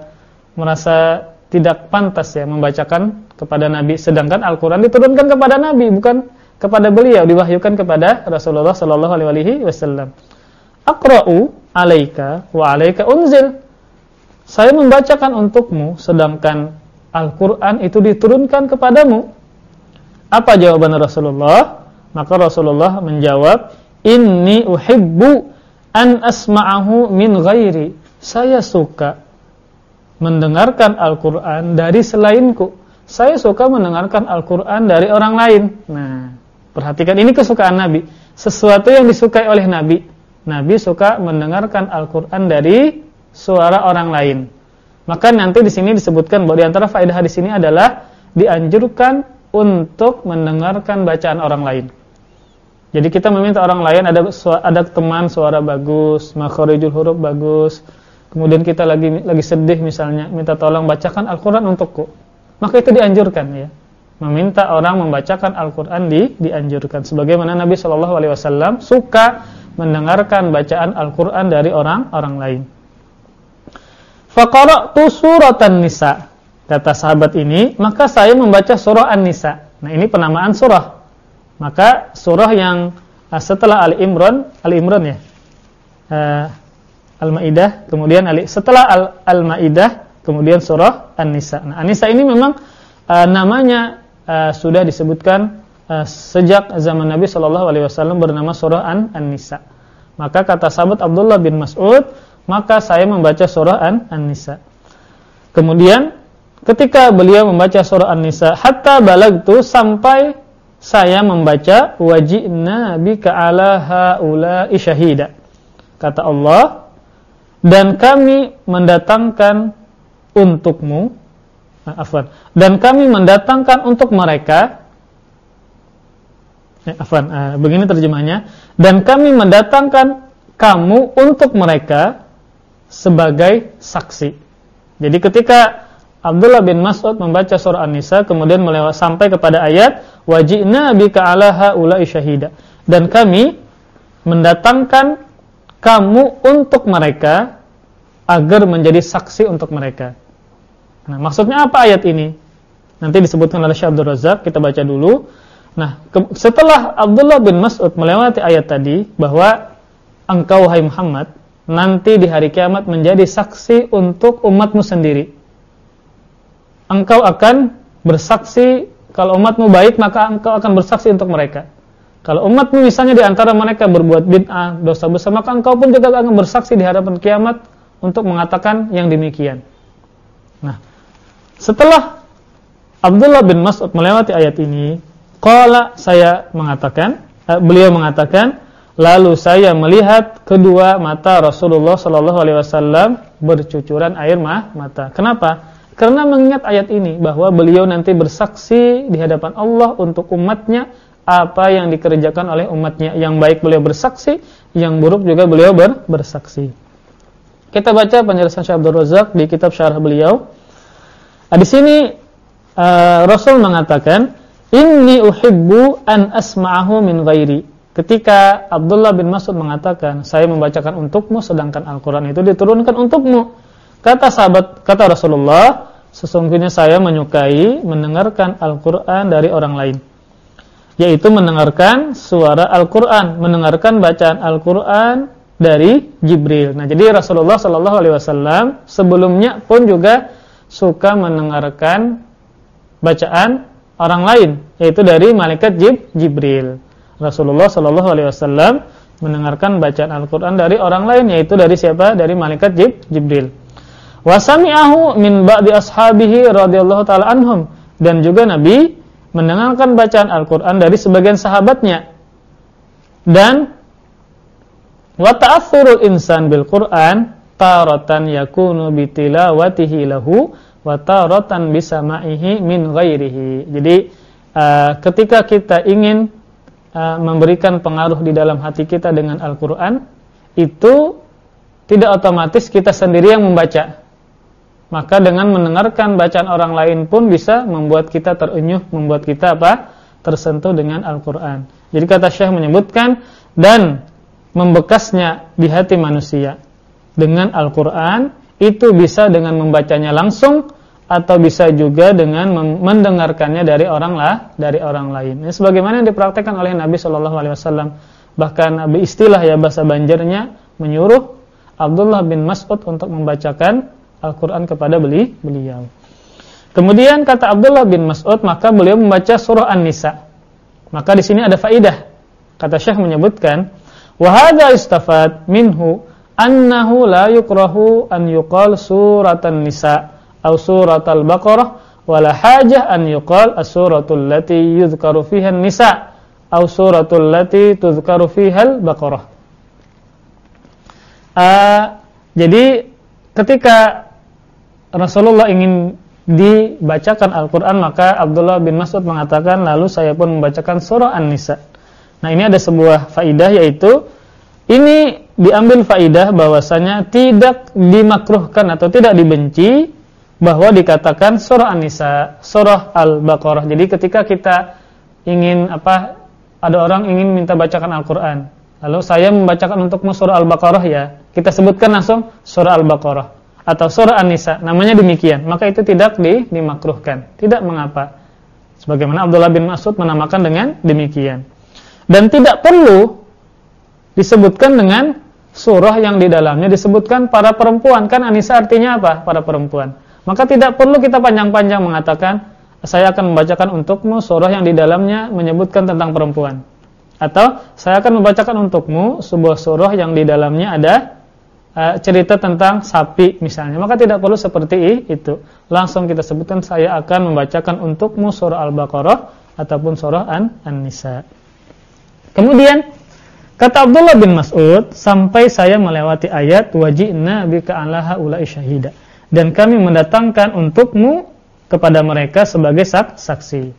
merasa tidak pantas ya membacakan kepada Nabi sedangkan Al-Qur'an diturunkan kepada Nabi bukan kepada beliau diwahyukan kepada Rasulullah sallallahu alaihi wasallam. Aqra'u 'alaika wa 'alaika unzil. Saya membacakan untukmu sedangkan Al-Qur'an itu diturunkan kepadamu. Apa jawaban Rasulullah? Maka Rasulullah menjawab, "Inni uhibbu an asma'ahu min ghairi." Saya suka mendengarkan Al-Quran dari selainku. Saya suka mendengarkan Al-Quran dari orang lain. Nah, perhatikan ini kesukaan Nabi. Sesuatu yang disukai oleh Nabi. Nabi suka mendengarkan Al-Quran dari suara orang lain. Maka nanti di sini disebutkan bahwa di antara faedah hadis ini adalah dianjurkan untuk mendengarkan bacaan orang lain. Jadi kita meminta orang lain ada ada teman suara bagus, makharijul huruf bagus, kemudian kita lagi lagi sedih misalnya, minta tolong bacakan Al-Qur'an untukku. Maka itu dianjurkan ya. Meminta orang membacakan Al-Qur'an di dianjurkan sebagaimana Nabi Shallallahu alaihi wasallam suka mendengarkan bacaan Al-Qur'an dari orang-orang lain. Faqara'tu suratan nisa. Kata sahabat ini, maka saya membaca surah An-Nisa. Nah, ini penamaan surah. Maka surah yang uh, setelah Ali Imran, Ali Imran ya. Uh, Al-Maidah, kemudian Ali setelah Al-Maidah, kemudian surah An-Nisa. Nah, An-Nisa ini memang uh, namanya uh, sudah disebutkan uh, sejak zaman Nabi Shallallahu alaihi wasallam bernama surah An-Nisa. Maka kata sahabat Abdullah bin Mas'ud, maka saya membaca surah An-Nisa. Kemudian ketika beliau membaca surah An-Nisa hatta balagtu sampai saya membaca wajibna bika ala haula'i syahida kata Allah dan kami mendatangkan untukmu nah, afwan. Dan kami mendatangkan untuk mereka eh, afwan uh, begini terjemahnya. Dan kami mendatangkan kamu untuk mereka sebagai saksi. Jadi ketika Abdullah bin Mas'ud membaca surah An-Nisa kemudian melewat sampai kepada ayat wajibna bika ala haula'i syahida. Dan kami mendatangkan kamu untuk mereka agar menjadi saksi untuk mereka. Nah, maksudnya apa ayat ini? Nanti disebutkan oleh Syekh Abdul Razak, kita baca dulu. Nah, setelah Abdullah bin Mas'ud melewati ayat tadi bahwa engkau hai Muhammad nanti di hari kiamat menjadi saksi untuk umatmu sendiri engkau akan bersaksi kalau umatmu baik maka engkau akan bersaksi untuk mereka. Kalau umatmu misalnya di antara mereka berbuat bid'ah, dosa besar, maka engkau pun juga akan bersaksi di hadapan kiamat untuk mengatakan yang demikian. Nah, setelah Abdullah bin Mas'ud melewati ayat ini, qala saya mengatakan, eh, beliau mengatakan, lalu saya melihat kedua mata Rasulullah sallallahu alaihi wasallam bercucuran air mah mata. Kenapa? Karena mengingat ayat ini bahwa beliau nanti bersaksi di hadapan Allah untuk umatnya apa yang dikerjakan oleh umatnya. Yang baik beliau bersaksi, yang buruk juga beliau ber bersaksi. Kita baca penjelasan Syekh Abdul Razak di kitab syarah beliau. Nah, di sini uh, Rasul mengatakan, "Inni uhibbu an asma'ahu min ghairi." Ketika Abdullah bin Mas'ud mengatakan, "Saya membacakan untukmu sedangkan Al-Qur'an itu diturunkan untukmu." Kata sahabat, kata Rasulullah, sesungguhnya saya menyukai mendengarkan Al-Quran dari orang lain. Yaitu mendengarkan suara Al-Quran, mendengarkan bacaan Al-Quran dari Jibril. Nah, jadi Rasulullah Shallallahu Alaihi Wasallam sebelumnya pun juga suka mendengarkan bacaan orang lain, yaitu dari malaikat Jib Jibril. Rasulullah Shallallahu Alaihi Wasallam mendengarkan bacaan Al-Quran dari orang lain, yaitu dari siapa? Dari malaikat Jib Jibril. Wasami'ahu min ba'di ashabihi radhiyallahu taala anhum dan juga Nabi mendengarkan bacaan Al-Qur'an dari sebagian sahabatnya. Dan wa ta'athurul insan bil Qur'an taratan yakunu bitilawatihi lahu wa taratan bisama'ihi min ghairihi. Jadi uh, ketika kita ingin uh, memberikan pengaruh di dalam hati kita dengan Al-Qur'an itu tidak otomatis kita sendiri yang membaca maka dengan mendengarkan bacaan orang lain pun bisa membuat kita terenyuh, membuat kita apa? tersentuh dengan Al-Qur'an. Jadi kata Syekh menyebutkan dan membekasnya di hati manusia dengan Al-Qur'an itu bisa dengan membacanya langsung atau bisa juga dengan mendengarkannya dari orang lah, dari orang lain. Ini sebagaimana yang dipraktekkan oleh Nabi Shallallahu alaihi wasallam. Bahkan Nabi istilah ya bahasa Banjarnya menyuruh Abdullah bin Mas'ud untuk membacakan Al-Quran kepada beli, beliau. Kemudian kata Abdullah bin Mas'ud, maka beliau membaca surah An-Nisa. Maka di sini ada faidah. Kata Syekh menyebutkan, "Wa istafad minhu annahu la yukrahu an yuqal suratan nisa atau surat al-baqarah wala hajah an yuqal as-suratul lati yudhkaru an-nisa atau suratul lati tudhkaru fiha al-baqarah." Uh, jadi ketika Rasulullah ingin dibacakan Al-Quran maka Abdullah bin Mas'ud mengatakan lalu saya pun membacakan surah An-Nisa. Nah ini ada sebuah faidah yaitu ini diambil faidah bahwasanya tidak dimakruhkan atau tidak dibenci bahwa dikatakan surah An-Nisa, surah Al-Baqarah. Jadi ketika kita ingin apa ada orang ingin minta bacakan Al-Quran Lalu saya membacakan untukmu surah Al-Baqarah ya. Kita sebutkan langsung surah Al-Baqarah atau surah An-Nisa. Namanya demikian. Maka itu tidak di, dimakruhkan. Tidak mengapa. Sebagaimana Abdullah bin Mas'ud menamakan dengan demikian. Dan tidak perlu disebutkan dengan surah yang di dalamnya disebutkan para perempuan. Kan Anisa artinya apa? Para perempuan. Maka tidak perlu kita panjang-panjang mengatakan saya akan membacakan untukmu surah yang di dalamnya menyebutkan tentang perempuan. Atau saya akan membacakan untukmu sebuah surah yang di dalamnya ada uh, cerita tentang sapi misalnya. Maka tidak perlu seperti itu. Langsung kita sebutkan saya akan membacakan untukmu surah Al-Baqarah ataupun surah An-Nisa. Kemudian kata Abdullah bin Mas'ud sampai saya melewati ayat wajibna bika alaha ulai syahida dan kami mendatangkan untukmu kepada mereka sebagai saksi.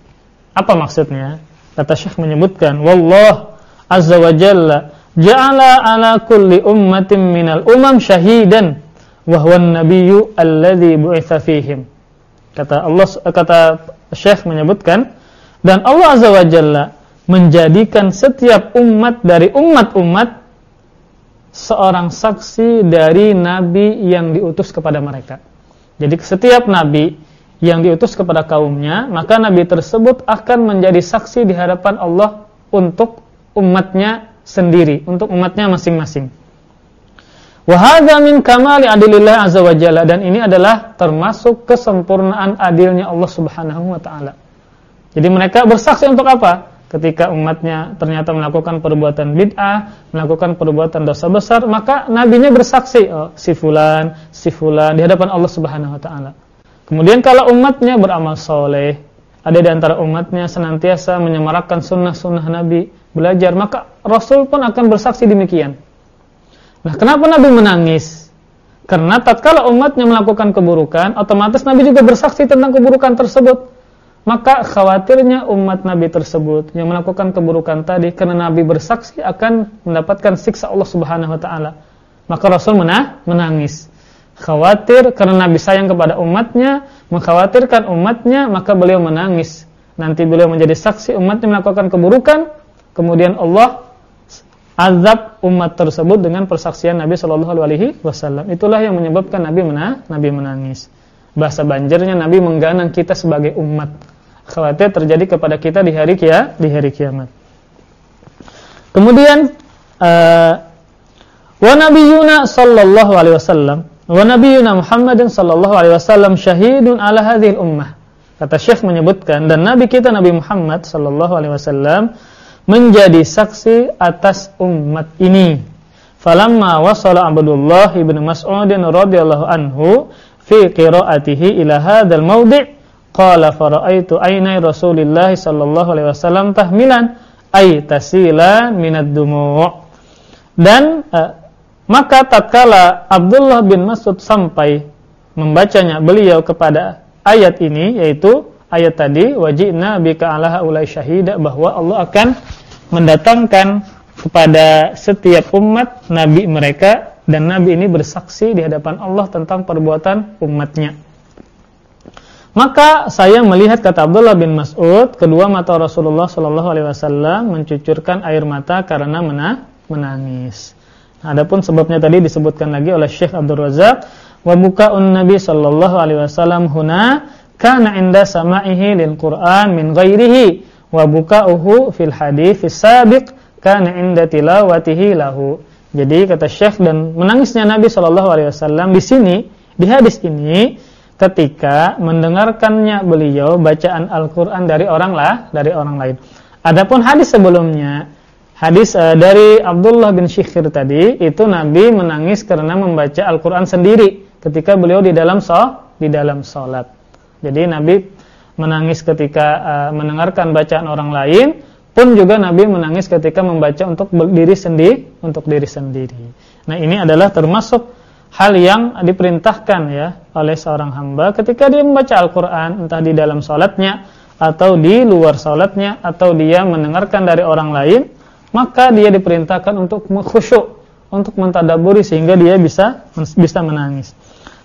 Apa maksudnya? Kata Syekh menyebutkan, Wallah azza wa jalla ja'ala ala kulli ummatin minal umam syahidan wa huwa an-nabiyyu alladhi bu'itsa fihim. Kata Allah kata Syekh menyebutkan dan Allah azza wa jalla menjadikan setiap umat dari umat-umat seorang saksi dari nabi yang diutus kepada mereka. Jadi setiap nabi yang diutus kepada kaumnya, maka nabi tersebut akan menjadi saksi di hadapan Allah untuk umatnya sendiri, untuk umatnya masing-masing. Wa hadza min kamali adilillah azza wa jalla dan ini adalah termasuk kesempurnaan adilnya Allah Subhanahu wa taala. Jadi mereka bersaksi untuk apa? Ketika umatnya ternyata melakukan perbuatan bid'ah, melakukan perbuatan dosa besar, maka nabinya bersaksi, oh, si fulan, si fulan di hadapan Allah Subhanahu wa taala. Kemudian kalau umatnya beramal soleh, ada di antara umatnya senantiasa menyemarakkan sunnah-sunnah Nabi, belajar, maka Rasul pun akan bersaksi demikian. Nah, kenapa Nabi menangis? Karena tatkala umatnya melakukan keburukan, otomatis Nabi juga bersaksi tentang keburukan tersebut. Maka khawatirnya umat Nabi tersebut yang melakukan keburukan tadi karena Nabi bersaksi akan mendapatkan siksa Allah Subhanahu wa taala. Maka Rasul menah, menangis khawatir karena Nabi sayang kepada umatnya, mengkhawatirkan umatnya, maka beliau menangis. Nanti beliau menjadi saksi umatnya melakukan keburukan, kemudian Allah azab umat tersebut dengan persaksian Nabi Shallallahu alaihi wasallam. Itulah yang menyebabkan Nabi menang, Nabi menangis. Bahasa banjarnya Nabi mengganang kita sebagai umat. Khawatir terjadi kepada kita di hari kia, di hari kiamat. Kemudian uh, wa nabiyuna sallallahu alaihi wasallam Wa nabiyuna Muhammadin sallallahu alaihi wasallam syahidun ala hadhil ummah. Kata Syekh menyebutkan dan nabi kita Nabi Muhammad sallallahu alaihi wasallam menjadi saksi atas umat ini. Falamma wasala Abdullah ibn Mas'ud radhiyallahu anhu fi qiraatihi ila hadzal mawdi' qala fara'aitu aynai Rasulillah sallallahu alaihi wasallam tahmilan ay tasila minad dumu' dan uh, maka tatkala Abdullah bin Mas'ud sampai membacanya beliau kepada ayat ini yaitu ayat tadi wajibna bika ala ulai syahida bahwa Allah akan mendatangkan kepada setiap umat nabi mereka dan nabi ini bersaksi di hadapan Allah tentang perbuatan umatnya. Maka saya melihat kata Abdullah bin Mas'ud, kedua mata Rasulullah Shallallahu alaihi wasallam mencucurkan air mata karena menangis. Adapun sebabnya tadi disebutkan lagi oleh Syekh Abdul Razak wa buka'un Nabi sallallahu alaihi wasallam huna kana inda sama'ihi lil Qur'an min ghairihi wa buka'uhu fil hadits sabiq kana inda tilawatihi lahu. Jadi kata Syekh dan menangisnya Nabi sallallahu alaihi wasallam di sini di hadis ini ketika mendengarkannya beliau bacaan Al-Qur'an dari orang lah dari orang lain. Adapun hadis sebelumnya Hadis uh, dari Abdullah bin Syikhir tadi itu Nabi menangis karena membaca Al-Qur'an sendiri ketika beliau di dalam so, di dalam salat. Jadi Nabi menangis ketika uh, mendengarkan bacaan orang lain, pun juga Nabi menangis ketika membaca untuk diri sendiri, untuk diri sendiri. Nah, ini adalah termasuk hal yang diperintahkan ya oleh seorang hamba ketika dia membaca Al-Qur'an entah di dalam salatnya atau di luar salatnya atau dia mendengarkan dari orang lain maka dia diperintahkan untuk khusyuk, untuk mentadaburi sehingga dia bisa bisa menangis.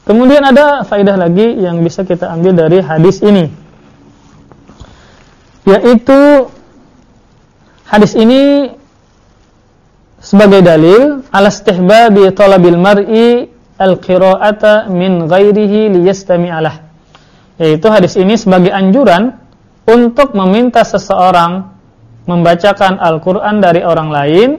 Kemudian ada faidah lagi yang bisa kita ambil dari hadis ini. Yaitu hadis ini sebagai dalil al-istihbabi talabil mar'i al-qira'ata min ghairihi liyastami'alah. Yaitu hadis ini sebagai anjuran untuk meminta seseorang membacakan Al-Qur'an dari orang lain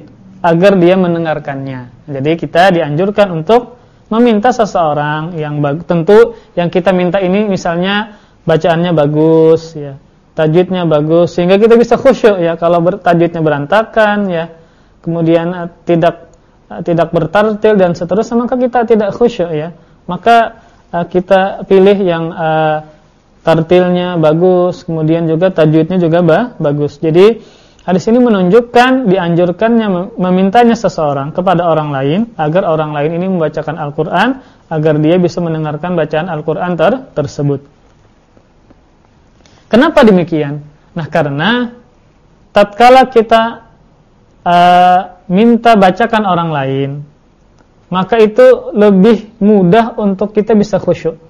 agar dia mendengarkannya. Jadi kita dianjurkan untuk meminta seseorang yang. Tentu yang kita minta ini misalnya bacaannya bagus ya. Tajwidnya bagus sehingga kita bisa khusyuk ya. Kalau tajwidnya berantakan ya kemudian uh, tidak uh, tidak bertartil dan seterusnya maka kita tidak khusyuk ya maka uh, kita pilih yang uh, tartilnya bagus kemudian juga tajwidnya juga bah, bagus jadi hadis ini menunjukkan dianjurkannya memintanya seseorang kepada orang lain agar orang lain ini membacakan Al-Qur'an agar dia bisa mendengarkan bacaan Al-Qur'an ter tersebut kenapa demikian nah karena tatkala kita uh, minta bacakan orang lain, maka itu lebih mudah untuk kita bisa khusyuk.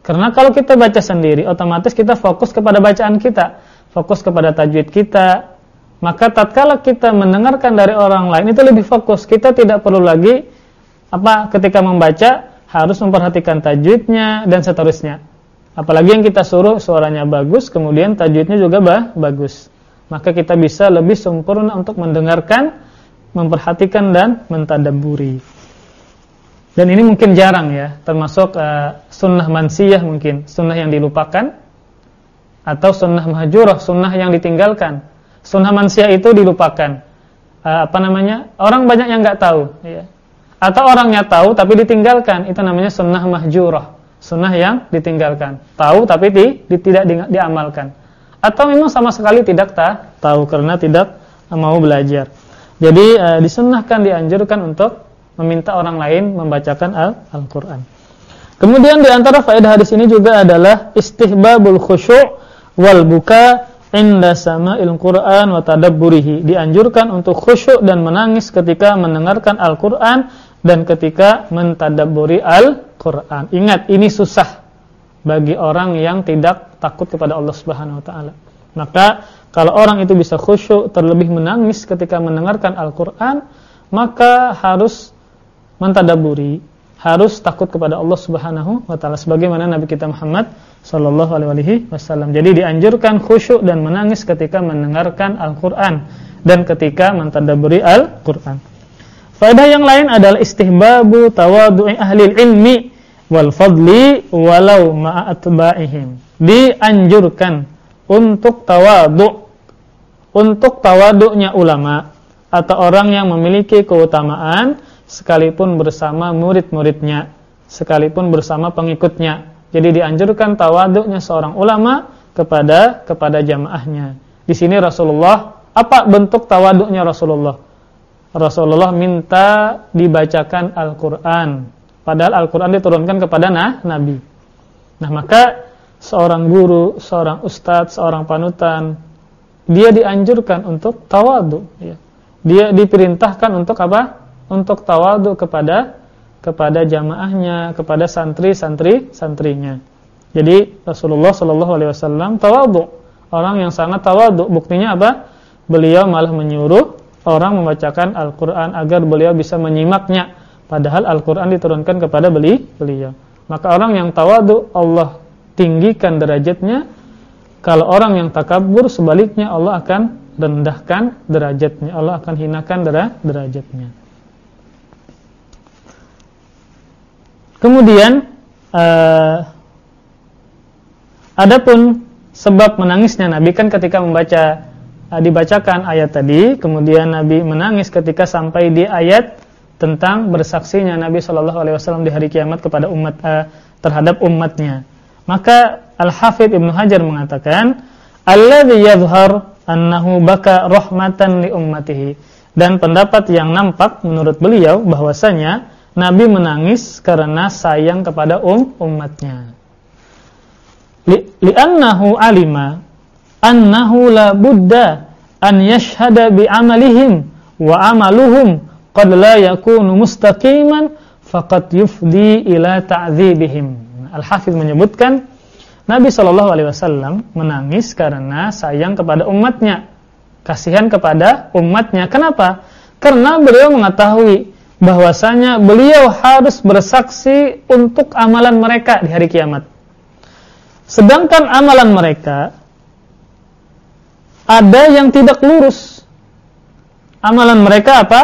Karena kalau kita baca sendiri, otomatis kita fokus kepada bacaan kita, fokus kepada tajwid kita. Maka tatkala kita mendengarkan dari orang lain itu lebih fokus. Kita tidak perlu lagi apa ketika membaca harus memperhatikan tajwidnya dan seterusnya. Apalagi yang kita suruh suaranya bagus, kemudian tajwidnya juga bah, bagus maka kita bisa lebih sempurna untuk mendengarkan, memperhatikan dan mentadaburi. Dan ini mungkin jarang ya, termasuk uh, sunnah mansiyah mungkin, sunnah yang dilupakan atau sunnah mahjurah, sunnah yang ditinggalkan. Sunnah mansiyah itu dilupakan. Uh, apa namanya? Orang banyak yang nggak tahu, ya. Atau orangnya tahu tapi ditinggalkan, itu namanya sunnah mahjurah, sunnah yang ditinggalkan. Tahu tapi di, di, tidak di, diamalkan atau memang sama sekali tidak tahu karena tidak mau belajar. Jadi e, disunahkan dianjurkan untuk meminta orang lain membacakan Al-Qur'an. Kemudian di antara faedah hadis ini juga adalah istihbabul khusyuk wal buka inda sama'il Qur'an wa tadabburihi. Dianjurkan untuk khusyuk dan menangis ketika mendengarkan Al-Qur'an dan ketika mentadabburi Al-Qur'an. Ingat, ini susah bagi orang yang tidak takut kepada Allah Subhanahu wa taala. Maka kalau orang itu bisa khusyuk terlebih menangis ketika mendengarkan Al-Qur'an, maka harus mentadaburi, harus takut kepada Allah Subhanahu wa taala sebagaimana Nabi kita Muhammad sallallahu alaihi wasallam. Jadi dianjurkan khusyuk dan menangis ketika mendengarkan Al-Qur'an dan ketika mentadaburi Al-Qur'an. Faedah yang lain adalah istihbabu tawadu'i ahli ilmi wal fadli walau ma'atba'ihim. Dianjurkan untuk tawadu untuk tawaduknya ulama atau orang yang memiliki keutamaan sekalipun bersama murid-muridnya, sekalipun bersama pengikutnya. Jadi dianjurkan tawaduknya seorang ulama kepada kepada jamaahnya. Di sini Rasulullah apa bentuk tawaduknya Rasulullah? Rasulullah minta dibacakan Al-Qur'an Padahal Al-Quran diturunkan kepada nah, Nabi. Nah maka seorang guru, seorang ustadz, seorang panutan, dia dianjurkan untuk tawadu. Ya. Dia diperintahkan untuk apa? Untuk tawadu kepada kepada jamaahnya, kepada santri-santri santrinya. Jadi Rasulullah Shallallahu Alaihi Wasallam tawadu, orang yang sangat tawadu. Buktinya apa? Beliau malah menyuruh orang membacakan Al-Quran agar beliau bisa menyimaknya Padahal Al-Quran diturunkan kepada beli, beliau. Maka orang yang tawadu Allah tinggikan derajatnya. Kalau orang yang takabur sebaliknya Allah akan rendahkan derajatnya. Allah akan hinakan derajatnya. Kemudian uh, adapun sebab menangisnya Nabi kan ketika membaca uh, dibacakan ayat tadi, kemudian Nabi menangis ketika sampai di ayat tentang bersaksinya Nabi Shallallahu Alaihi Wasallam di hari kiamat kepada umat uh, terhadap umatnya. Maka Al Hafidh Ibnu Hajar mengatakan, "Alladhi yadhhar annahu baka rahmatan li ummatihi." Dan pendapat yang nampak menurut beliau bahwasanya Nabi menangis karena sayang kepada um umatnya. Li'annahu alima annahu la budda an yashhada bi amalihim wa amaluhum qad la yakunu mustaqiman faqad yufdi ila ta'dzibihim. Al-Hafiz menyebutkan Nabi Shallallahu alaihi wasallam menangis karena sayang kepada umatnya. Kasihan kepada umatnya. Kenapa? Karena beliau mengetahui bahwasanya beliau harus bersaksi untuk amalan mereka di hari kiamat. Sedangkan amalan mereka ada yang tidak lurus. Amalan mereka apa?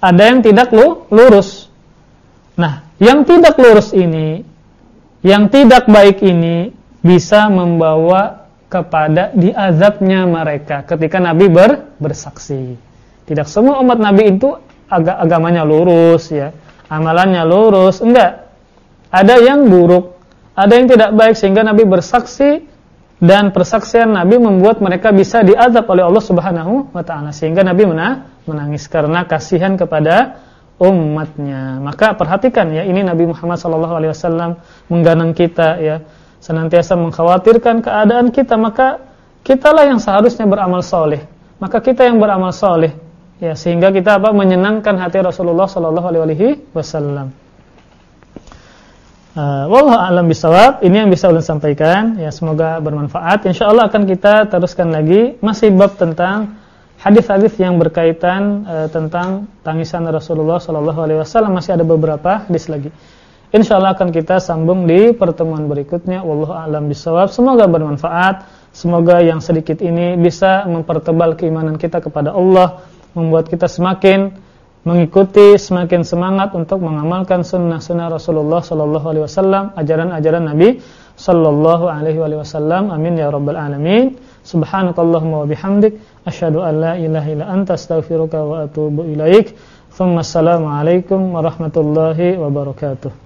Ada yang tidak lurus. Nah, yang tidak lurus ini, yang tidak baik ini bisa membawa kepada diazabnya mereka ketika Nabi ber, bersaksi. Tidak semua umat Nabi itu ag agamanya lurus ya, amalannya lurus, enggak. Ada yang buruk, ada yang tidak baik sehingga Nabi bersaksi dan persaksian Nabi membuat mereka bisa diazab oleh Allah Subhanahu wa taala sehingga Nabi menangis karena kasihan kepada umatnya. Maka perhatikan ya ini Nabi Muhammad sallallahu alaihi wasallam mengganang kita ya, senantiasa mengkhawatirkan keadaan kita, maka kitalah yang seharusnya beramal soleh. Maka kita yang beramal soleh ya sehingga kita apa menyenangkan hati Rasulullah sallallahu alaihi wasallam. Uh, Wallahu alam bisawab. Ini yang bisa ulun sampaikan. Ya semoga bermanfaat. Insyaallah akan kita teruskan lagi masih bab tentang hadis-hadis yang berkaitan uh, tentang tangisan Rasulullah sallallahu alaihi wasallam masih ada beberapa hadis lagi. Insyaallah akan kita sambung di pertemuan berikutnya. Wallahu alam bisawab. Semoga bermanfaat. Semoga yang sedikit ini bisa mempertebal keimanan kita kepada Allah, membuat kita semakin mengikuti semakin semangat untuk mengamalkan sunnah-sunnah Rasulullah sallallahu alaihi wasallam, ajaran-ajaran Nabi sallallahu alaihi wasallam. Amin ya rabbal alamin. Subhanakallahumma wa bihamdik asyhadu an la ilaha illa anta astaghfiruka wa atubu ilaik. Alaikum warahmatullahi wabarakatuh.